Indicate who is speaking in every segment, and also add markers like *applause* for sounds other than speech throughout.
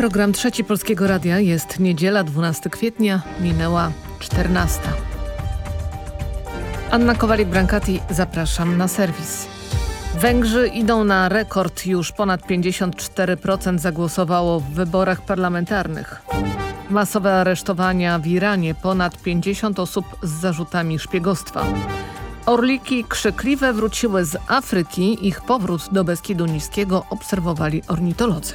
Speaker 1: Program Trzeci Polskiego Radia jest niedziela 12 kwietnia, minęła 14. Anna Kowalik-Brankati, zapraszam na serwis. Węgrzy idą na rekord. Już ponad 54% zagłosowało w wyborach parlamentarnych. Masowe aresztowania w Iranie. Ponad 50 osób z zarzutami szpiegostwa. Orliki krzykliwe wróciły z Afryki. Ich powrót do Beskidu Niskiego obserwowali ornitolodzy.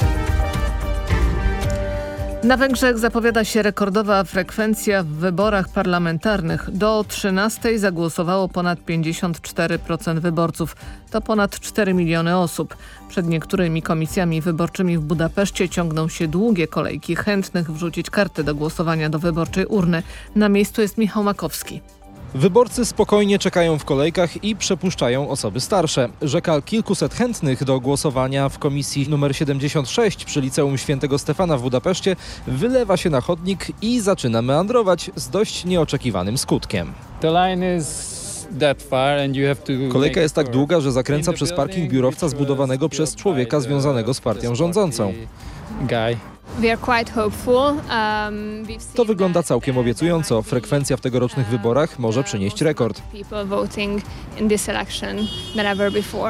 Speaker 1: Na Węgrzech zapowiada się rekordowa frekwencja w wyborach parlamentarnych. Do 13 zagłosowało ponad 54% wyborców. To ponad 4 miliony osób. Przed niektórymi komisjami wyborczymi w Budapeszcie ciągną się długie kolejki chętnych wrzucić karty do głosowania do wyborczej urny. Na miejscu jest Michał Makowski.
Speaker 2: Wyborcy spokojnie czekają w kolejkach i przepuszczają osoby starsze. Rzeka kilkuset chętnych do głosowania w komisji nr 76 przy Liceum Świętego Stefana w Budapeszcie wylewa się na chodnik i zaczyna meandrować z dość nieoczekiwanym skutkiem. Kolejka jest tak długa, że zakręca przez parking biurowca zbudowanego przez człowieka związanego z partią rządzącą. To wygląda całkiem obiecująco. Frekwencja w tegorocznych wyborach może przynieść rekord.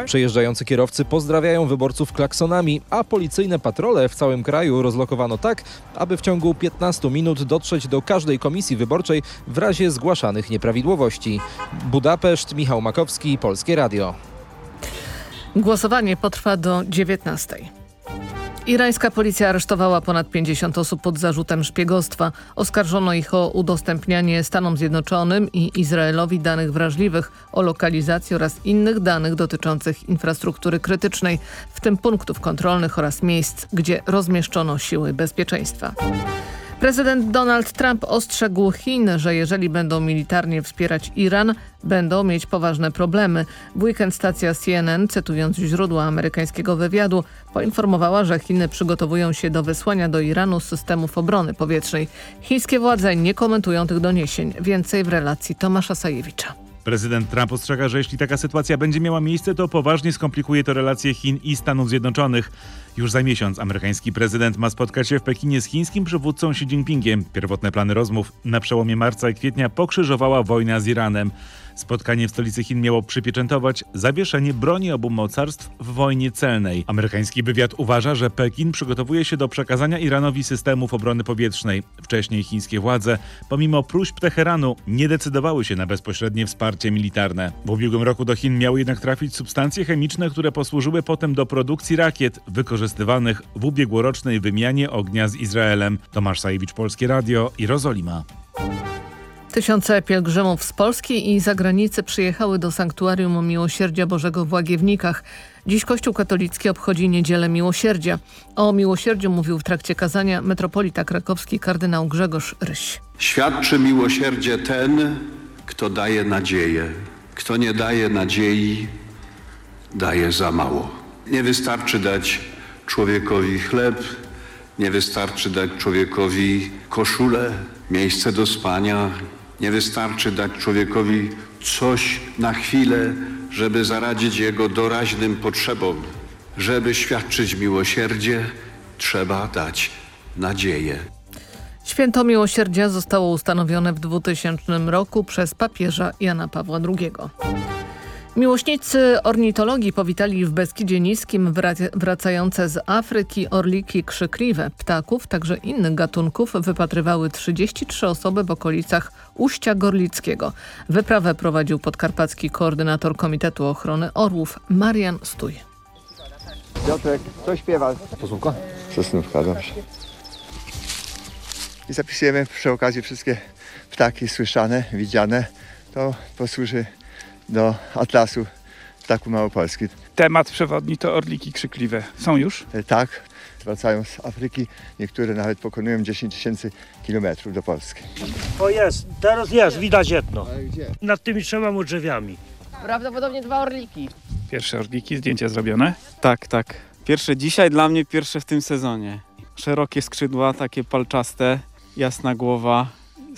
Speaker 2: Przejeżdżający kierowcy pozdrawiają wyborców klaksonami, a policyjne patrole w całym kraju rozlokowano tak, aby w ciągu 15 minut dotrzeć do każdej komisji wyborczej w razie zgłaszanych nieprawidłowości. Budapeszt, Michał Makowski, Polskie Radio.
Speaker 1: Głosowanie potrwa do 19. Irańska policja aresztowała ponad 50 osób pod zarzutem szpiegostwa. Oskarżono ich o udostępnianie Stanom Zjednoczonym i Izraelowi danych wrażliwych o lokalizacji oraz innych danych dotyczących infrastruktury krytycznej, w tym punktów kontrolnych oraz miejsc, gdzie rozmieszczono siły bezpieczeństwa. Prezydent Donald Trump ostrzegł Chin, że jeżeli będą militarnie wspierać Iran, będą mieć poważne problemy. W weekend stacja CNN, cytując źródła amerykańskiego wywiadu, poinformowała, że Chiny przygotowują się do wysłania do Iranu systemów obrony powietrznej. Chińskie władze nie komentują tych doniesień. Więcej w relacji Tomasza Sajewicza.
Speaker 3: Prezydent Trump ostrzega, że jeśli taka sytuacja będzie miała miejsce, to poważnie skomplikuje to relacje Chin i Stanów Zjednoczonych. Już za miesiąc amerykański prezydent ma spotkać się w Pekinie z chińskim przywódcą Xi Jinpingiem. Pierwotne plany rozmów na przełomie marca i kwietnia pokrzyżowała wojna z Iranem. Spotkanie w stolicy Chin miało przypieczętować zawieszenie broni obu mocarstw w wojnie celnej. Amerykański wywiad uważa, że Pekin przygotowuje się do przekazania Iranowi systemów obrony powietrznej. Wcześniej chińskie władze, pomimo próśb Teheranu, nie decydowały się na bezpośrednie wsparcie militarne. W ubiegłym roku do Chin miały jednak trafić substancje chemiczne, które posłużyły potem do produkcji rakiet wykorzystywanych w ubiegłorocznej wymianie ognia z Izraelem. Tomasz Sajewicz, Polskie Radio, Jerozolima.
Speaker 1: Tysiące pielgrzymów z Polski i zagranicy przyjechały do Sanktuarium Miłosierdzia Bożego w Łagiewnikach. Dziś Kościół katolicki obchodzi Niedzielę Miłosierdzia. O miłosierdziu mówił w trakcie kazania metropolita krakowski kardynał Grzegorz Ryś.
Speaker 4: Świadczy miłosierdzie ten, kto daje nadzieję. Kto nie daje nadziei, daje za mało. Nie wystarczy dać człowiekowi chleb, nie wystarczy dać człowiekowi koszulę, miejsce do spania, nie wystarczy dać człowiekowi coś na chwilę, żeby zaradzić jego doraźnym potrzebom. Żeby świadczyć miłosierdzie, trzeba dać nadzieję.
Speaker 1: Święto Miłosierdzia zostało ustanowione w 2000 roku przez papieża Jana Pawła II. Miłośnicy ornitologii powitali w Beskidzie Niskim wracające z Afryki orliki krzykliwe. Ptaków, także innych gatunków wypatrywały 33 osoby w okolicach Uścia Gorlickiego. Wyprawę prowadził podkarpacki koordynator Komitetu Ochrony Orłów Marian Stój.
Speaker 5: Piotrek, kto śpiewa?
Speaker 6: Posłówka?
Speaker 5: Sosnówka, dobrze. I zapisujemy przy okazji wszystkie ptaki słyszane, widziane. To posłuży do Atlasu Ptaku Małopolski.
Speaker 7: Temat przewodni to orliki krzykliwe. Są już?
Speaker 5: E, Tak, wracają z Afryki. Niektóre nawet pokonują 10 tysięcy kilometrów do Polski.
Speaker 8: O jest, teraz jest, widać jedno.
Speaker 5: gdzie?
Speaker 8: Nad tymi trzema drzewami.
Speaker 9: Prawdopodobnie dwa orliki.
Speaker 7: Pierwsze orliki, zdjęcia zrobione.
Speaker 10: Tak, tak. Pierwsze dzisiaj, dla mnie pierwsze w tym sezonie. Szerokie skrzydła, takie palczaste, jasna głowa,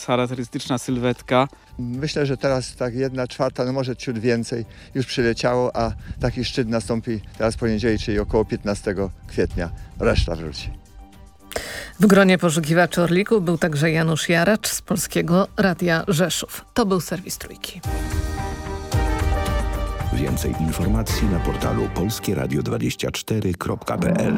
Speaker 10: charakterystyczna sylwetka.
Speaker 5: Myślę, że teraz tak jedna czwarta, no może ciut więcej już przyleciało, a taki szczyt nastąpi teraz poniedziałek, czyli około 15 kwietnia. Reszta wróci.
Speaker 1: W gronie poszukiwaczy Orliku był także Janusz Jaracz z Polskiego Radia Rzeszów. To był serwis Trójki.
Speaker 6: Więcej informacji na portalu polskieradio24.pl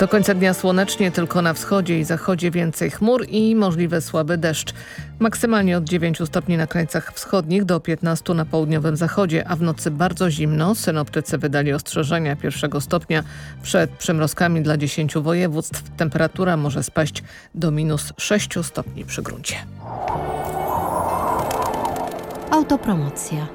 Speaker 1: Do końca dnia słonecznie, tylko na wschodzie i zachodzie więcej chmur i możliwy słaby deszcz. Maksymalnie od 9 stopni na krańcach wschodnich do 15 na południowym zachodzie, a w nocy bardzo zimno. Synoptycy wydali ostrzeżenia pierwszego stopnia przed przymrozkami dla 10 województw. Temperatura może spaść do minus 6 stopni przy gruncie.
Speaker 11: Autopromocja.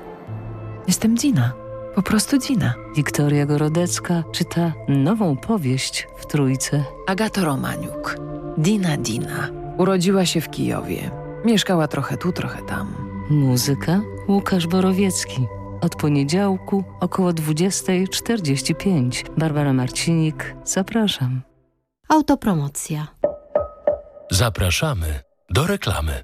Speaker 12: Jestem Dina. Po prostu Dina.
Speaker 13: Wiktoria Gorodecka czyta nową powieść w Trójce.
Speaker 12: Agato Romaniuk. Dina Dina. Urodziła się w Kijowie. Mieszkała trochę tu, trochę tam.
Speaker 13: Muzyka Łukasz Borowiecki. Od poniedziałku około 20.45. Barbara Marcinik. Zapraszam.
Speaker 11: Autopromocja.
Speaker 14: Zapraszamy do reklamy.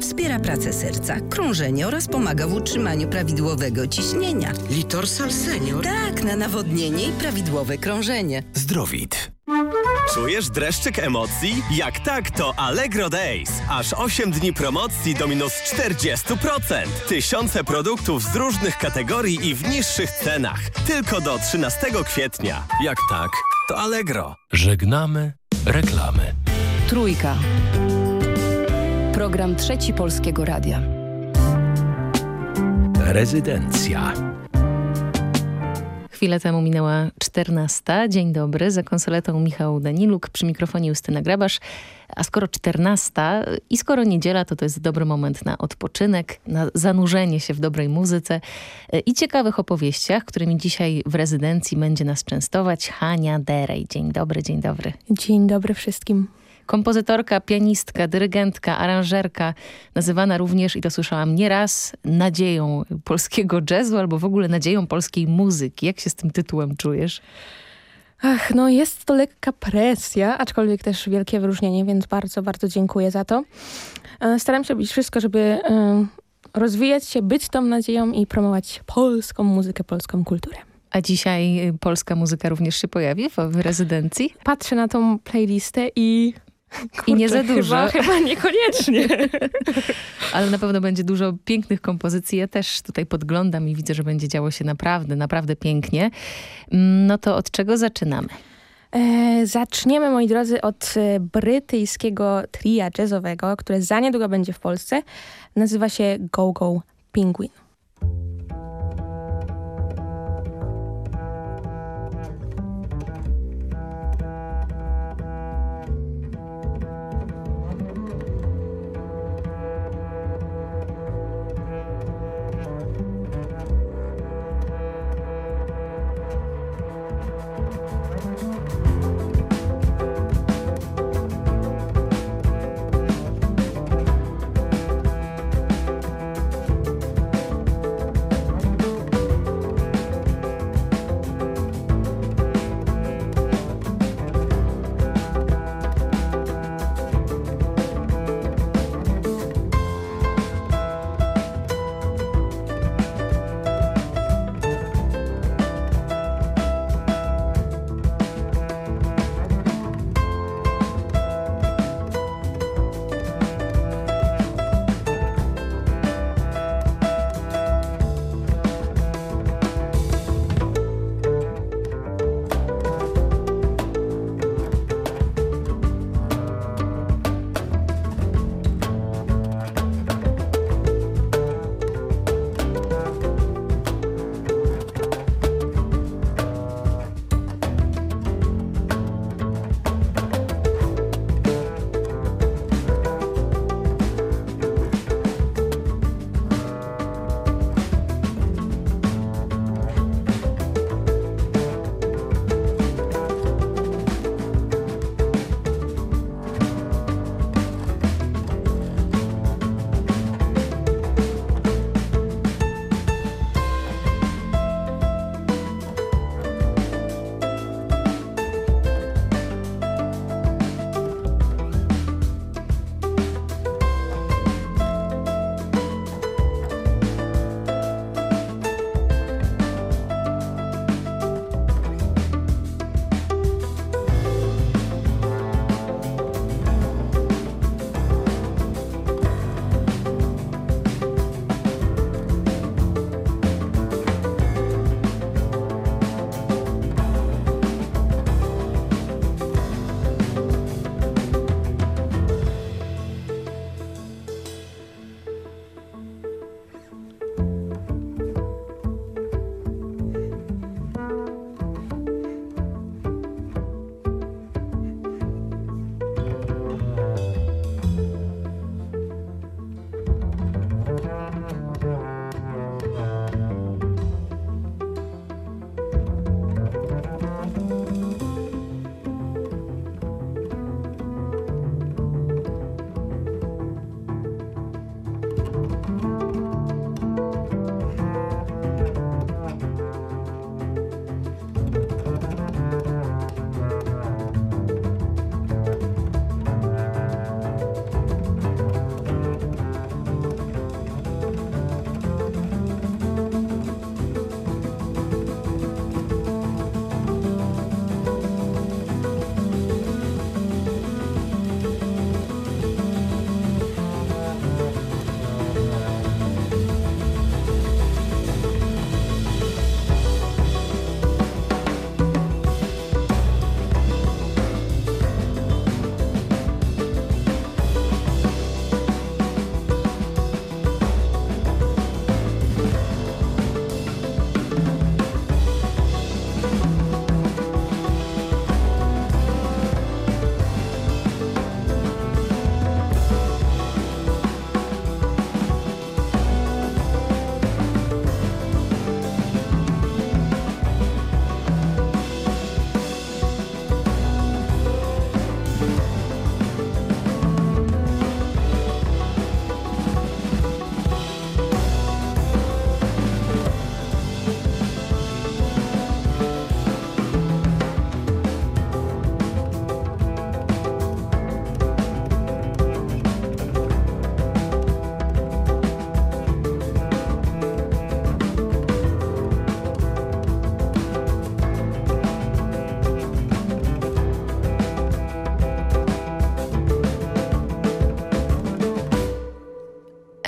Speaker 15: wspiera pracę serca, krążenie oraz pomaga w utrzymaniu prawidłowego ciśnienia.
Speaker 12: Litorsal Senior?
Speaker 15: Tak, na nawodnienie i prawidłowe krążenie.
Speaker 16: Zdrowit. Czujesz dreszczyk emocji? Jak tak, to Allegro Days. Aż 8 dni promocji do minus 40%. Tysiące produktów z różnych kategorii i w niższych cenach. Tylko do 13 kwietnia. Jak tak, to Allegro.
Speaker 14: Żegnamy reklamy.
Speaker 17: Trójka. Program Trzeci Polskiego Radia.
Speaker 14: Rezydencja.
Speaker 18: Chwilę temu minęła 14. Dzień dobry, za konsoletą Michał Daniluk, przy mikrofonie Justyna Grabasz. A skoro 14 i skoro niedziela, to to jest dobry moment na odpoczynek, na zanurzenie się w dobrej muzyce i ciekawych opowieściach, którymi dzisiaj w rezydencji będzie nas częstować Hania Derej. Dzień dobry, dzień dobry.
Speaker 19: Dzień dobry wszystkim.
Speaker 18: Kompozytorka, pianistka, dyrygentka, aranżerka, nazywana również, i to słyszałam nieraz, nadzieją polskiego jazzu albo w ogóle nadzieją polskiej muzyki. Jak się z tym tytułem czujesz?
Speaker 19: Ach, no jest to lekka presja, aczkolwiek też wielkie wyróżnienie, więc bardzo, bardzo dziękuję za to. Staram się robić wszystko, żeby rozwijać się, być tą nadzieją i promować polską muzykę, polską kulturę.
Speaker 18: A dzisiaj polska muzyka również się pojawi w rezydencji?
Speaker 19: Patrzę na tą playlistę i Kurczę,
Speaker 18: I nie za dużo.
Speaker 19: Chyba, *laughs* chyba niekoniecznie. *laughs*
Speaker 18: Ale na pewno będzie dużo pięknych kompozycji. Ja też tutaj podglądam i widzę, że będzie działo się naprawdę, naprawdę pięknie. No to od czego zaczynamy?
Speaker 19: E, zaczniemy, moi drodzy, od brytyjskiego tria jazzowego, które za niedługo będzie w Polsce. Nazywa się Go Go Penguin.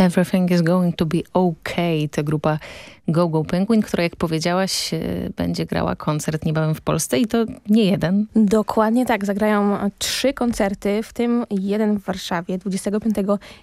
Speaker 18: Everything is going to be okay. To grupa Go Go Penguin, która jak powiedziałaś e, będzie grała koncert niebawem w Polsce i to nie jeden.
Speaker 19: Dokładnie tak. Zagrają trzy koncerty, w tym jeden w Warszawie 25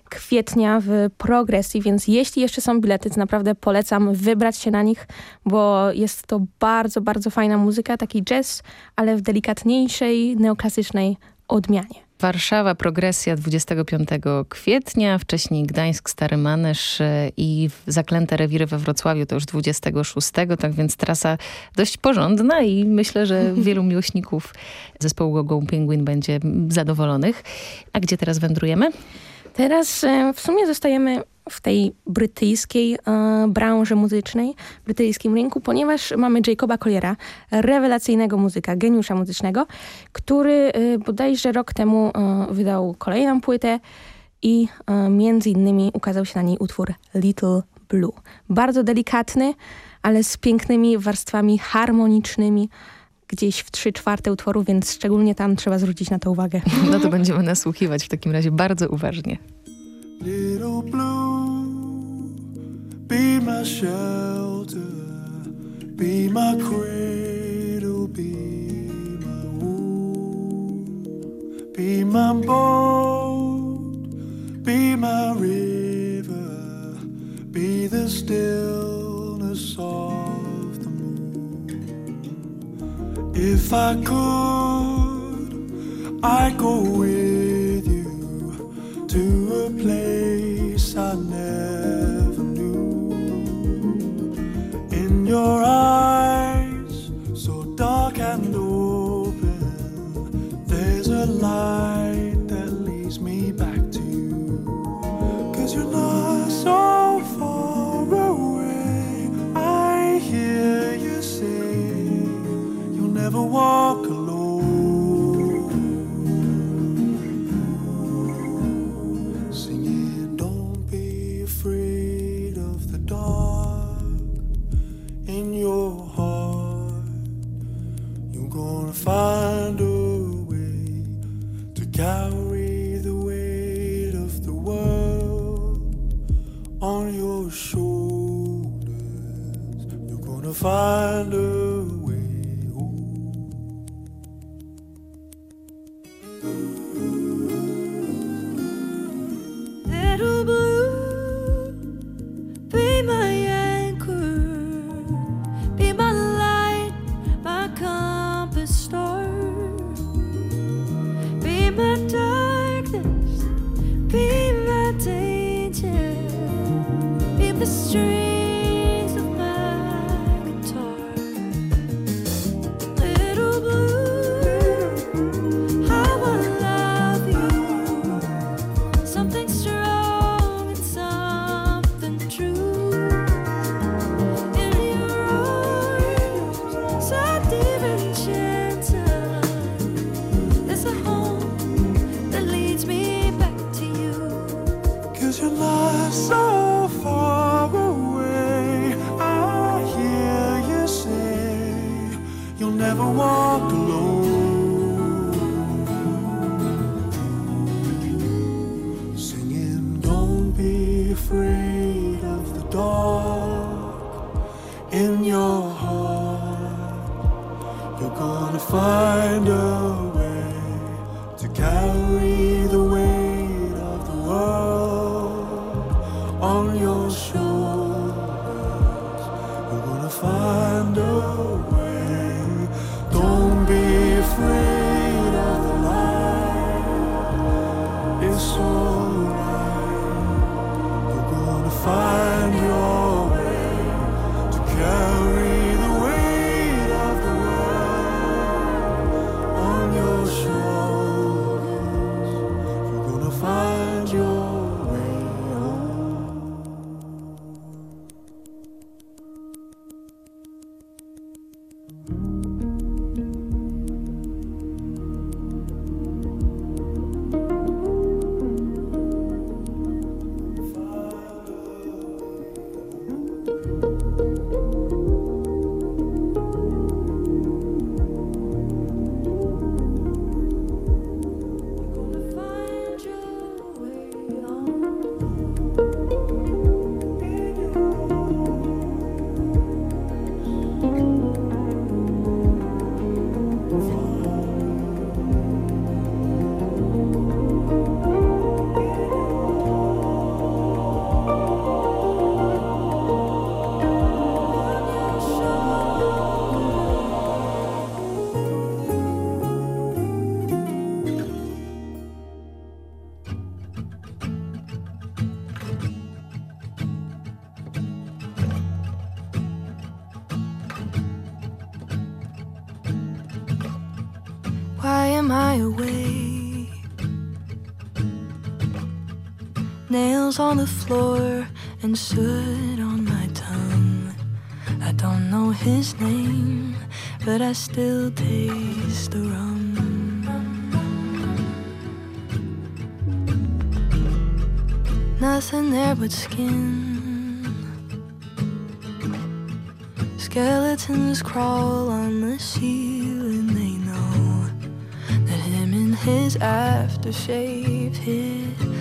Speaker 19: kwietnia w Progresji, więc jeśli jeszcze są bilety, to naprawdę polecam wybrać się na nich, bo jest to bardzo, bardzo fajna muzyka, taki jazz, ale w delikatniejszej, neoklasycznej odmianie.
Speaker 18: Warszawa, progresja 25 kwietnia, wcześniej Gdańsk, Stary Manesz e, i Zaklęte Rewiry we Wrocławiu to już 26, tak więc trasa dość porządna i myślę, że *laughs* wielu miłośników zespołu Gogo Penguin będzie zadowolonych. A gdzie teraz wędrujemy?
Speaker 19: Teraz e, w sumie zostajemy w tej brytyjskiej e, branży muzycznej, brytyjskim rynku, ponieważ mamy Jacoba Colliera, rewelacyjnego muzyka, geniusza muzycznego, który e, bodajże rok temu e, wydał kolejną płytę i e, między innymi ukazał się na niej utwór Little Blue. Bardzo delikatny, ale z pięknymi warstwami harmonicznymi, gdzieś w trzy czwarte utworu, więc szczególnie tam trzeba zwrócić na to uwagę. *laughs*
Speaker 18: No to będziemy nasłuchiwać w takim razie bardzo uważnie.
Speaker 20: Little blue, be my shelter, be my cradle, be my womb, be my boat, be my river, be the stillness of the moon. If I could, I'd go with to a place I never knew. In your eyes, so dark and open, there's a light that leads me back to you. Cause you're not so far away. I hear you say you'll never walk alone. You're gonna find a way.
Speaker 21: Don't be afraid
Speaker 22: Nails on the floor and soot on my tongue. I don't know his name, but I still taste the rum. Nothing there but skin. Skeletons crawl on the ceiling, they know that him and his aftershave hit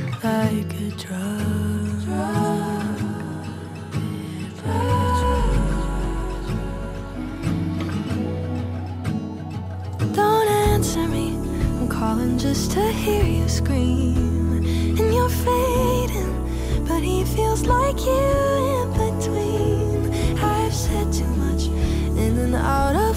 Speaker 22: just to hear you scream. And you're fading, but he feels like you in between. I've said too much in and out of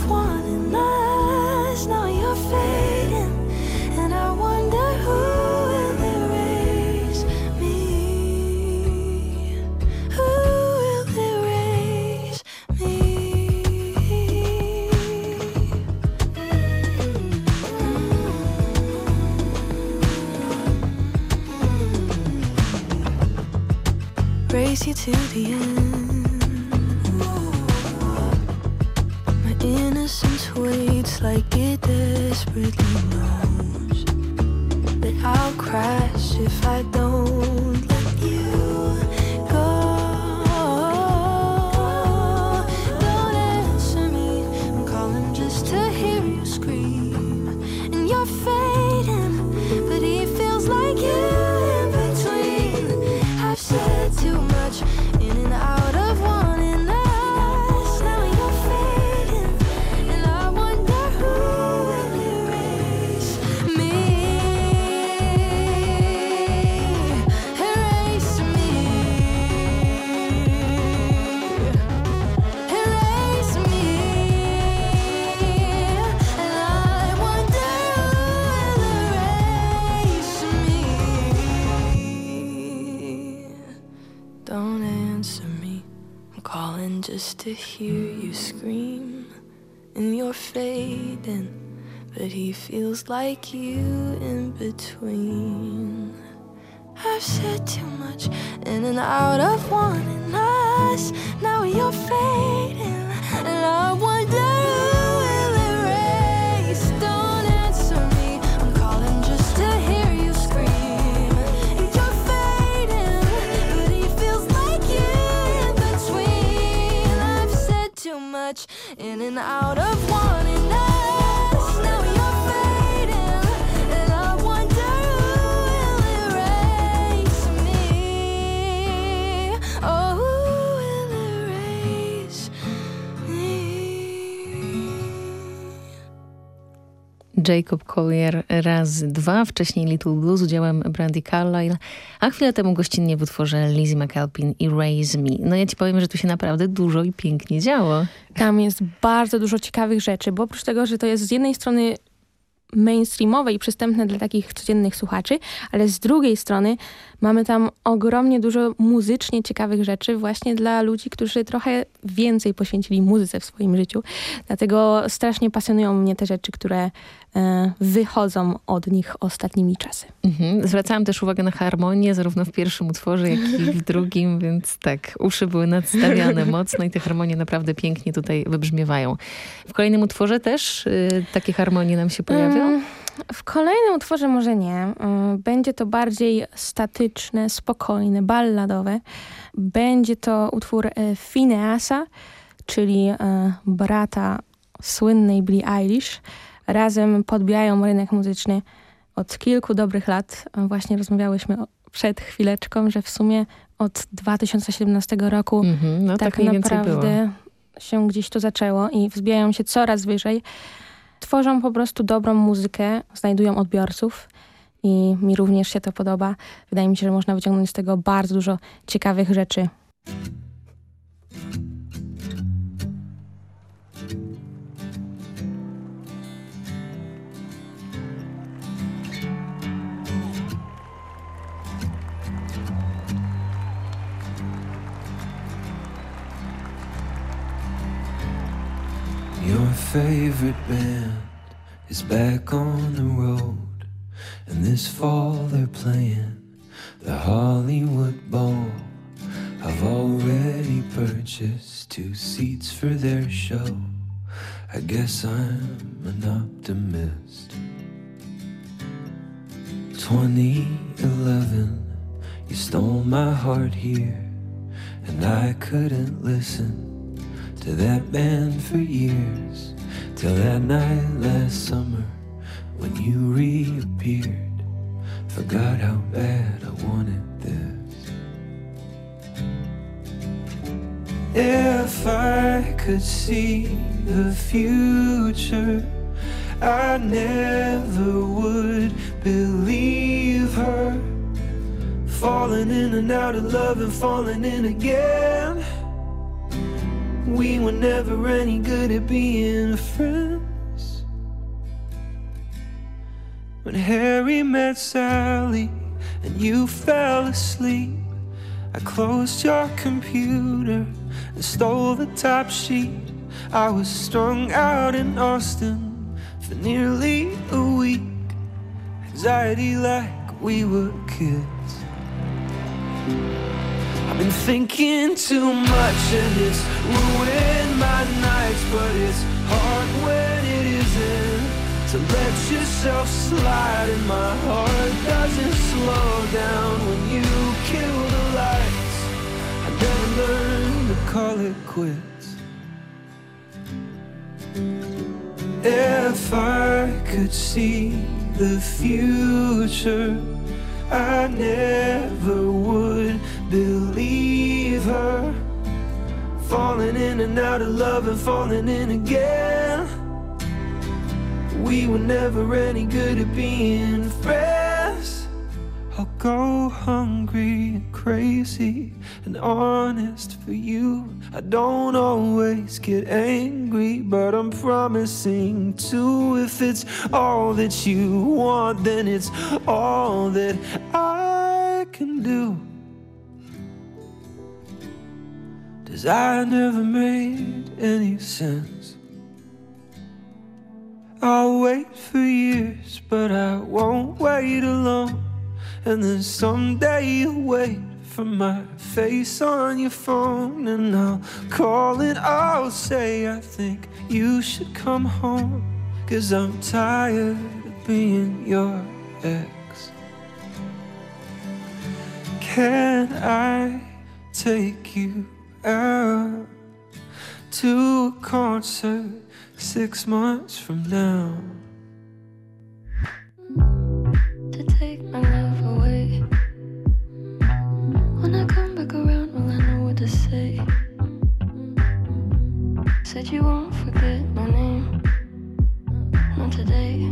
Speaker 22: Race you to the end. My innocence waits like it desperately knows that I'll crash if I don't to hear you scream. And you're fading, but he feels like you in between. I've said too much in and out of wanting us. Now you're fading, and I wonder in and out of
Speaker 18: Jacob Collier raz, dwa, wcześniej Little Blue z udziałem Brandy Carlile, a chwilę temu gościnnie w utworze Lizzie McAlpin i Raise Me. No ja ci powiem, że tu się naprawdę dużo i pięknie działo.
Speaker 19: Tam jest bardzo dużo ciekawych rzeczy, bo oprócz tego, że to jest z jednej strony mainstreamowe i przystępne dla takich codziennych słuchaczy, ale z drugiej strony mamy tam ogromnie dużo muzycznie ciekawych rzeczy właśnie dla ludzi, którzy trochę więcej poświęcili muzyce w swoim życiu. Dlatego strasznie pasjonują mnie te rzeczy, które e, wychodzą od nich ostatnimi czasy.
Speaker 18: Mhm. Zwracałam też uwagę na harmonię, zarówno w pierwszym utworze, jak i w *laughs* drugim, więc tak, uszy były nadstawiane mocno i te harmonie naprawdę pięknie tutaj wybrzmiewają. W kolejnym utworze też y, takie harmonie nam się pojawią?
Speaker 19: Mm, w kolejnym utworze może nie. Y, będzie to bardziej statyczne, spokojne, balladowe. Będzie to utwór y, Phineasa, czyli y, brata słynnej Billie Eilish. Razem podbijają rynek muzyczny od kilku dobrych lat. Właśnie rozmawiałyśmy przed chwileczką, że w sumie od 2017 roku
Speaker 18: mhm, no,
Speaker 19: tak,
Speaker 18: tak
Speaker 19: naprawdę się gdzieś to zaczęło i wzbijają się coraz wyżej tworzą po prostu dobrą muzykę, znajdują odbiorców i mi również się to podoba. Wydaje mi się, że można wyciągnąć z tego bardzo dużo ciekawych rzeczy.
Speaker 21: Your favorite band is back on the road, and this fall they're playing the Hollywood Bowl. I've already purchased two seats for their show. I guess I'm an optimist. 2011, you stole my heart here, and I couldn't listen to that band for years till that night last summer when you reappeared. Forgot how bad I wanted this. If I could see the future, I never would believe her. Falling in and out of love and falling in again. We were never any good at being friends. When Harry met Sally and you fell asleep, I closed your computer and stole the top sheet. I was strung out in Austin for nearly a week. Anxiety like we were kids. Been thinking too much and it's ruined my nights, but it's hard when it isn't. To let yourself slide and my heart doesn't slow down when you kill the lights. I never learned to call it quits. If I could see the future, I never would believe her. Falling in and out of love and falling in again. We were never any good at being friends. I'll go hungry and crazy and honest for you. I don't always get angry, but I'm promising to. If it's all that you want, then it's all that I can do. I never made any sense. I'll wait for years, but I won't wait alone. And then someday you'll wait for my face on your phone, and I'll call and I'll say, I think you should come home. Cause I'm tired of being your ex. Can I take you out to a concert six months from now?
Speaker 22: to take my love away. When I come back around, will I know what to say? Said you won't forget my name. Not today.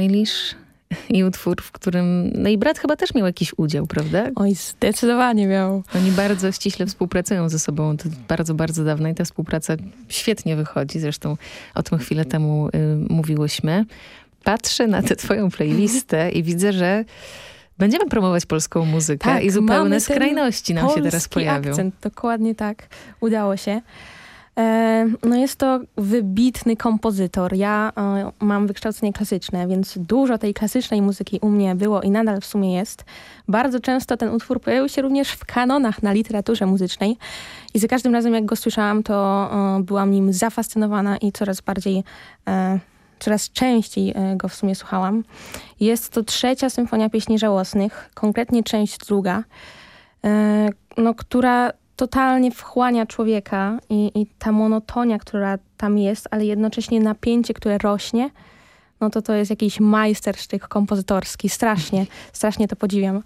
Speaker 18: Eilish i utwór, w którym... No i brat chyba też miał jakiś udział, prawda?
Speaker 19: Oj, zdecydowanie miał.
Speaker 18: Oni bardzo ściśle współpracują ze sobą. To bardzo, bardzo dawno i ta współpraca świetnie wychodzi. Zresztą o tym chwilę temu y, mówiłyśmy. Patrzę na tę twoją playlistę i widzę, że będziemy promować polską muzykę
Speaker 19: Tak,
Speaker 18: i zupełne skrajności nam się teraz pojawią.
Speaker 19: Akcent, dokładnie tak. Udało się. E, No jest to wybitny kompozytor. Ja e, mam wykształcenie klasyczne, więc dużo tej klasycznej muzyki u mnie było i nadal w sumie jest. Bardzo często ten utwór pojawił się również w kanonach na literaturze muzycznej i za każdym razem jak go słyszałam, to e, byłam nim zafascynowana i coraz bardziej, coraz częściej go w sumie słuchałam. Jest to trzecia symfonia pieśni żałosnych, konkretnie część druga, no, która totalnie wchłania człowieka i, i ta monotonia, która tam jest, ale jednocześnie napięcie, które rośnie, no to to jest jakiś majstersztyk kompozytorski. Strasznie, *laughs* strasznie to podziwiam.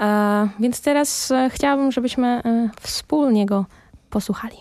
Speaker 19: E, więc teraz e, chciałabym, żebyśmy e, wspólnie go posłuchali.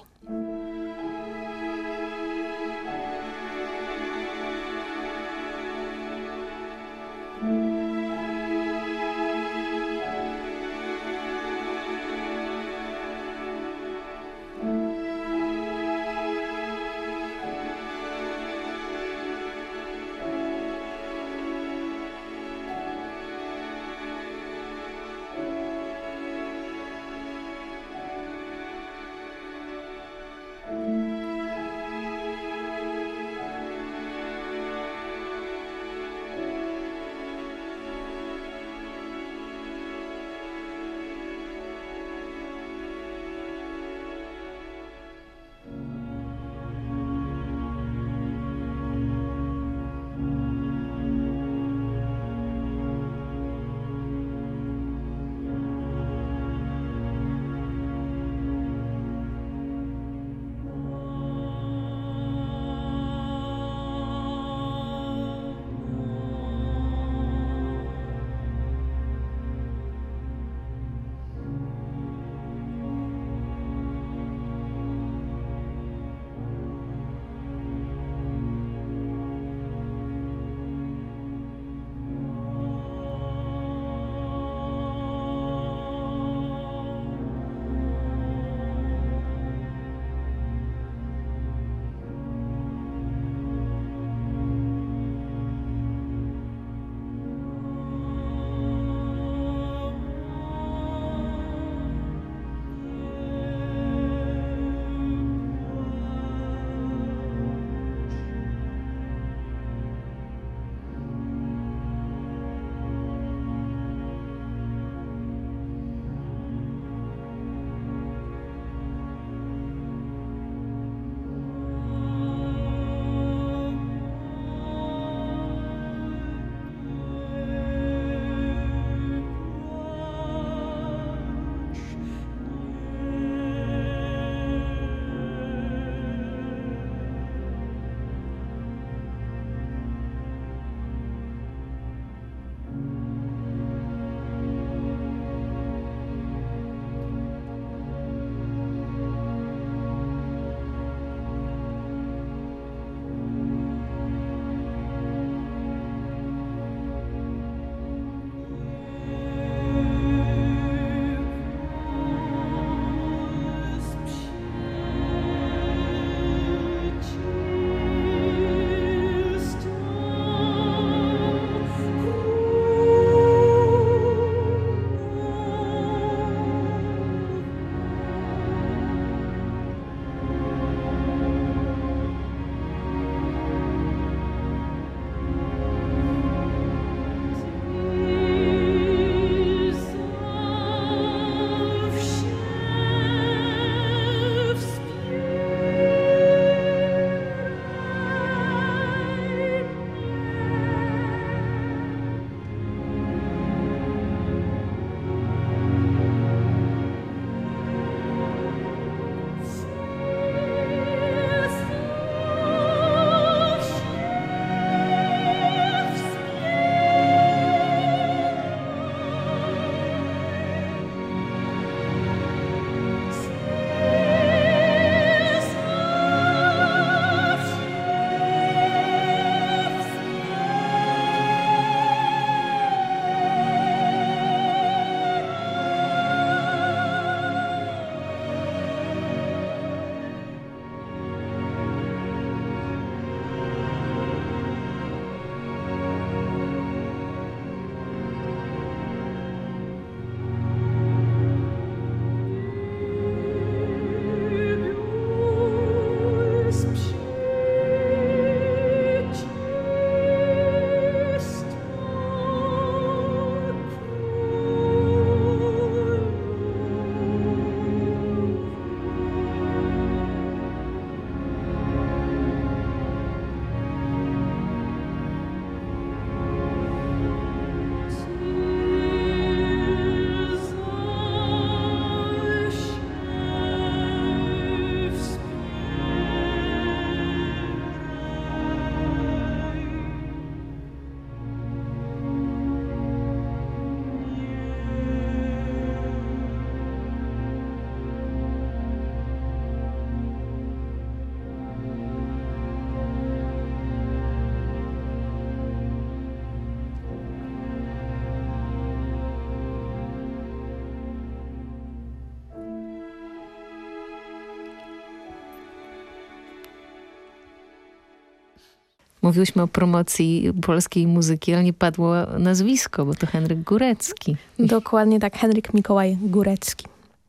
Speaker 18: Mówiłyśmy o promocji polskiej muzyki, ale nie padło nazwisko, bo to Henryk Górecki.
Speaker 19: Dokładnie tak, Henryk Mikołaj Górecki.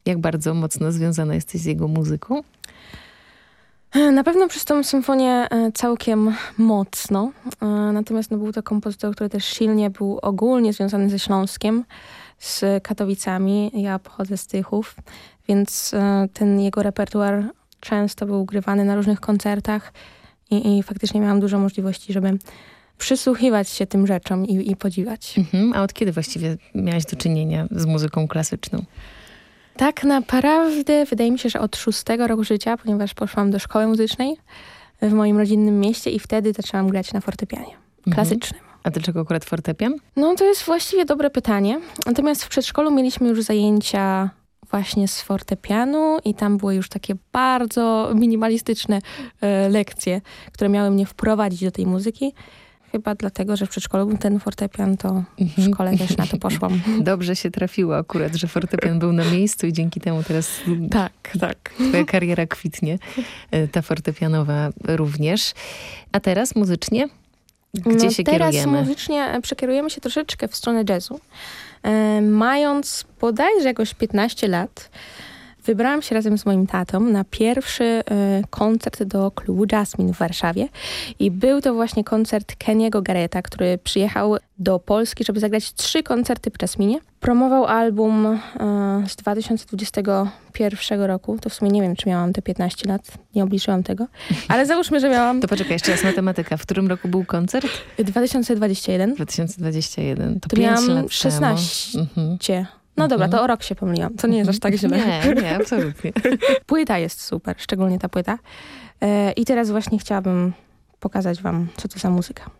Speaker 18: Jak bardzo mocno związana jesteś z jego muzyką?
Speaker 19: Na pewno przez tą symfonię e, całkiem mocno. E, natomiast no, był to kompozytor, który też silnie był ogólnie związany ze Śląskiem, z Katowicami. Ja pochodzę z Tychów, więc e, ten jego repertuar często był ugrywany na różnych koncertach i, i faktycznie miałam dużo możliwości, żeby przysłuchiwać się tym rzeczom i, i podziwiać.
Speaker 18: Mhm. A od kiedy właściwie miałaś do czynienia z muzyką klasyczną?
Speaker 19: Tak naprawdę wydaje mi się, że od szóstego roku życia, ponieważ poszłam do szkoły muzycznej w moim rodzinnym mieście i wtedy zaczęłam grać na fortepianie klasycznym.
Speaker 18: Mhm. A dlaczego akurat fortepian?
Speaker 19: No to jest właściwie dobre pytanie. Natomiast w przedszkolu mieliśmy już zajęcia właśnie z fortepianu i tam były już takie bardzo minimalistyczne e, lekcje, które miały mnie wprowadzić do tej muzyki. Chyba dlatego, że w przedszkolu był ten fortepian, to w szkole też na to *laughs* poszłam.
Speaker 18: Dobrze się trafiło akurat, że fortepian był na miejscu i dzięki temu teraz
Speaker 19: tak, tak.
Speaker 18: twoja kariera kwitnie, e, ta fortepianowa również. A teraz muzycznie? Gdzie
Speaker 19: no,
Speaker 18: się
Speaker 19: teraz
Speaker 18: kierujemy?
Speaker 19: muzycznie przekierujemy się troszeczkę w stronę jazzu. E, mając bodajże jakoś 15 lat, wybrałam się razem z moim tatą na pierwszy e, koncert do klubu Jasmine w Warszawie. I był to właśnie koncert Keniego Gareta, który przyjechał do Polski, żeby zagrać trzy koncerty w Jasminie. Promował album e, z 2021 roku. To w sumie nie wiem, czy miałam te 15 lat. Nie obliczyłam tego. Ale *laughs* załóżmy, że miałam...
Speaker 18: To poczekaj, jeszcze raz matematyka. W którym roku był koncert?
Speaker 19: 2021.
Speaker 18: 2021. To,
Speaker 19: To
Speaker 18: 5
Speaker 19: miałam
Speaker 18: lat
Speaker 19: 16.
Speaker 18: Mhm.
Speaker 19: No dobra, to o rok się pomyliłam. To nie jest aż tak źle.
Speaker 18: Nie, nie, absolutnie. *laughs*
Speaker 19: Płyta jest super, szczególnie ta płyta. E, I teraz właśnie chciałabym pokazać wam, co to za muzyka.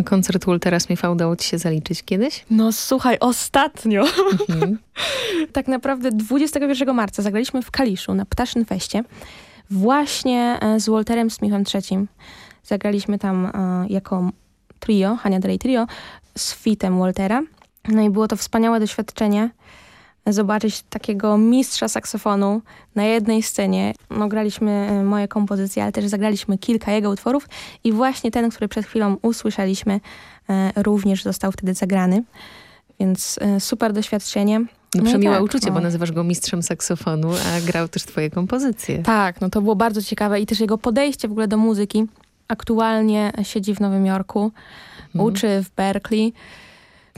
Speaker 18: A koncert Waltera Smitha udało ci się zaliczyć kiedyś?
Speaker 19: No słuchaj, ostatnio. *laughs* tak naprawdę 21 marca zagraliśmy w Kaliszu na Ptaszyn Feście. Właśnie e, z Walterem Smithem III. Zagraliśmy tam e, jako trio, Hania Delay Trio, z fitem Waltera. No i było to wspaniałe doświadczenie zobaczyć takiego mistrza saksofonu na jednej scenie. No, graliśmy e, moje kompozycje, ale też zagraliśmy kilka jego utworów i właśnie ten, który przed chwilą usłyszeliśmy, e, również został wtedy zagrany. Więc e, super doświadczenie.
Speaker 18: No,
Speaker 19: i
Speaker 18: przemiłe
Speaker 19: tak,
Speaker 18: uczucie,
Speaker 19: no.
Speaker 18: bo nazywasz go mistrzem saksofonu, a grał też twoje kompozycje.
Speaker 19: Tak, no to było bardzo ciekawe i też jego podejście w ogóle do muzyki. Aktualnie siedzi w Nowym Jorku, uczy w Berkeley,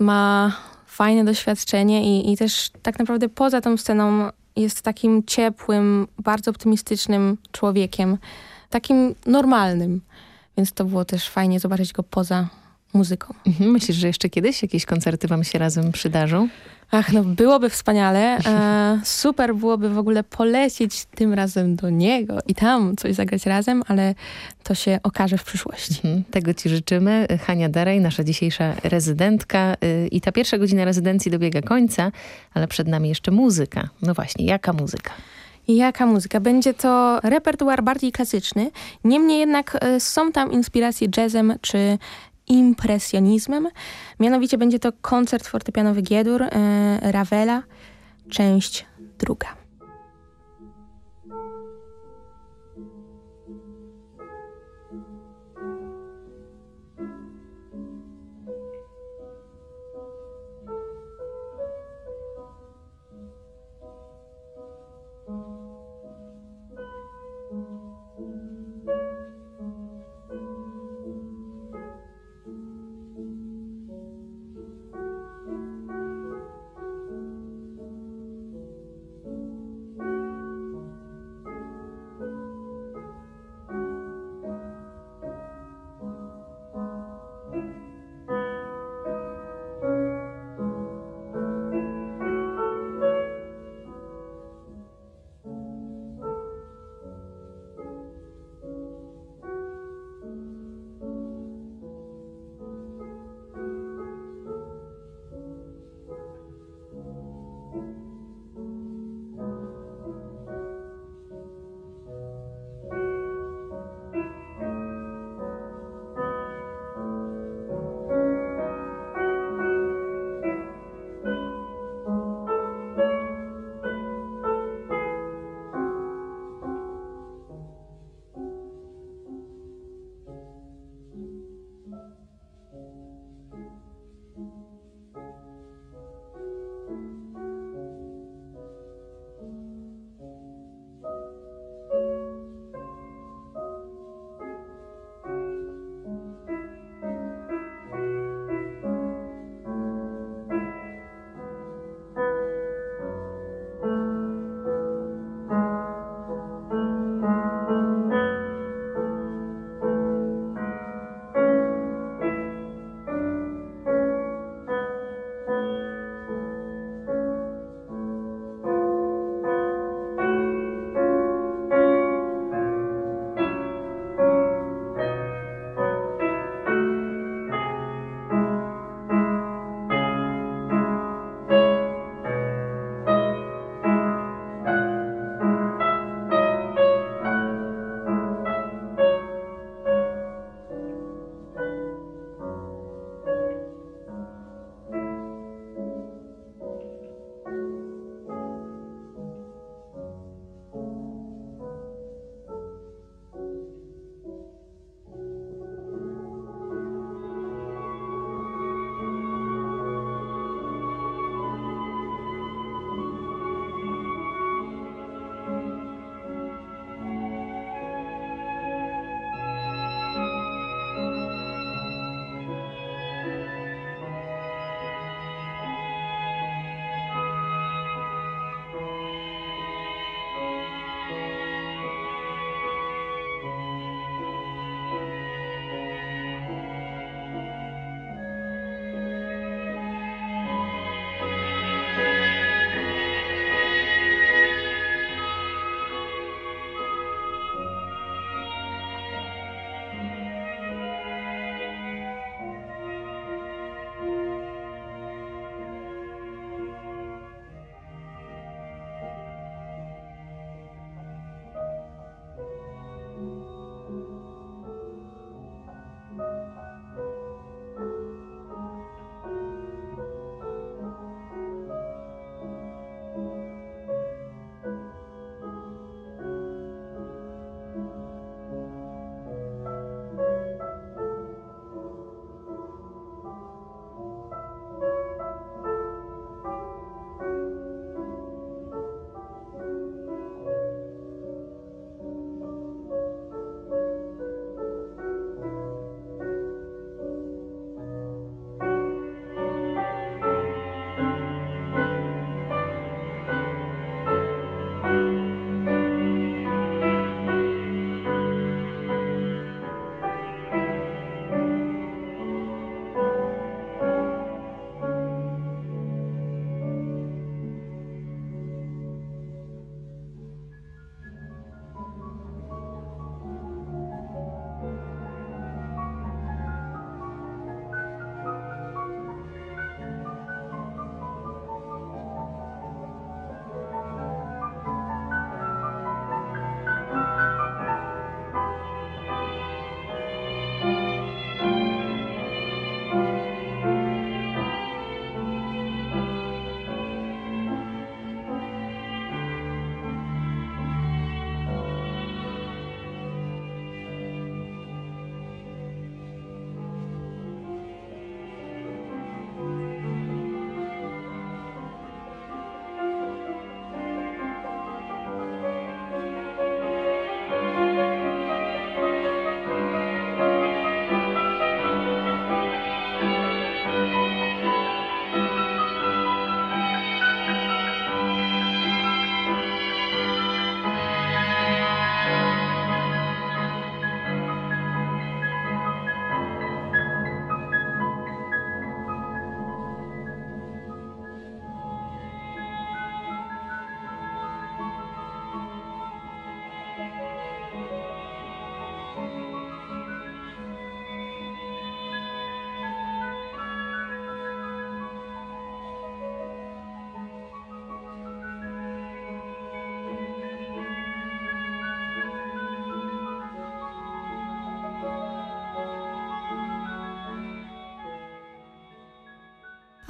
Speaker 19: ma fajne doświadczenie i, i też tak naprawdę poza tą sceną jest takim ciepłym, bardzo optymistycznym człowiekiem, takim normalnym. Więc to było też fajnie zobaczyć go poza muzyką.
Speaker 18: Mhm. Myślisz, że jeszcze kiedyś jakieś koncerty wam się razem przydarzą?
Speaker 19: Ach, no byłoby wspaniale. E, *laughs* super byłoby w ogóle polecieć tym razem do niego i tam coś zagrać razem, ale to się okaże w przyszłości.
Speaker 18: Mhm. Tego ci życzymy. Hania Darej, nasza dzisiejsza rezydentka. Y, I ta pierwsza godzina rezydencji dobiega końca, ale przed nami jeszcze muzyka. No właśnie, jaka muzyka?
Speaker 19: Jaka muzyka? Będzie to repertuar bardziej klasyczny, niemniej jednak e, są tam inspiracje jazzem czy impresjonizmem. Mianowicie będzie to koncert fortepianowy Giedur e, Ravela, część druga.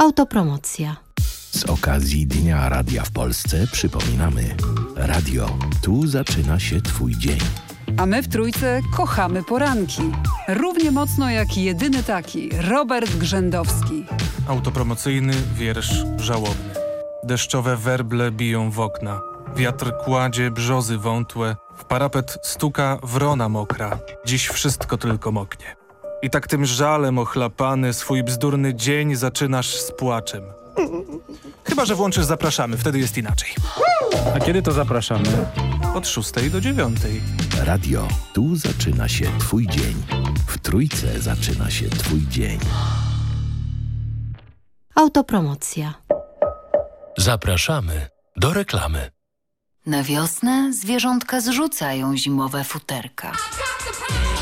Speaker 22: Autopromocja.
Speaker 23: Z okazji Dnia Radia w Polsce przypominamy. Radio, tu zaczyna się Twój dzień.
Speaker 24: A my w Trójce kochamy poranki. Równie mocno jak jedyny taki, Robert Grzędowski.
Speaker 25: Autopromocyjny wiersz żałobny. Deszczowe werble biją w okna. Wiatr kładzie brzozy wątłe. W parapet stuka wrona mokra. Dziś wszystko tylko moknie. I tak tym żalem ochlapany swój bzdurny dzień zaczynasz z płaczem. Chyba, że włączysz zapraszamy, wtedy jest inaczej.
Speaker 26: A kiedy to zapraszamy?
Speaker 25: Od 6 do 9.
Speaker 23: Radio, tu zaczyna się Twój dzień. W Trójce zaczyna się Twój dzień.
Speaker 22: Autopromocja.
Speaker 23: Zapraszamy do reklamy.
Speaker 27: Na wiosnę zwierzątka zrzucają zimowe futerka.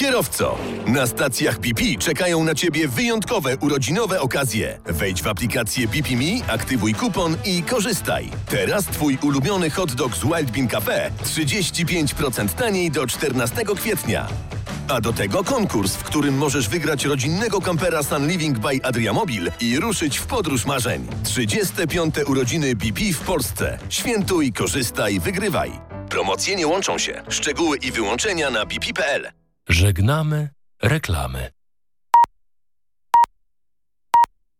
Speaker 16: Kierowco, na stacjach BP czekają na Ciebie wyjątkowe urodzinowe okazje. Wejdź w aplikację BP Me, aktywuj kupon i korzystaj. Teraz Twój ulubiony hot dog z Wild Bean Cafe 35% taniej do 14 kwietnia. A do tego konkurs, w którym możesz wygrać rodzinnego kampera Sun Living by Adriamobil i ruszyć w podróż marzeń. 35. urodziny BP w Polsce. Świętuj, korzystaj, wygrywaj. Promocje nie łączą się. Szczegóły i wyłączenia na bp.pl.
Speaker 23: Żegnamy reklamy.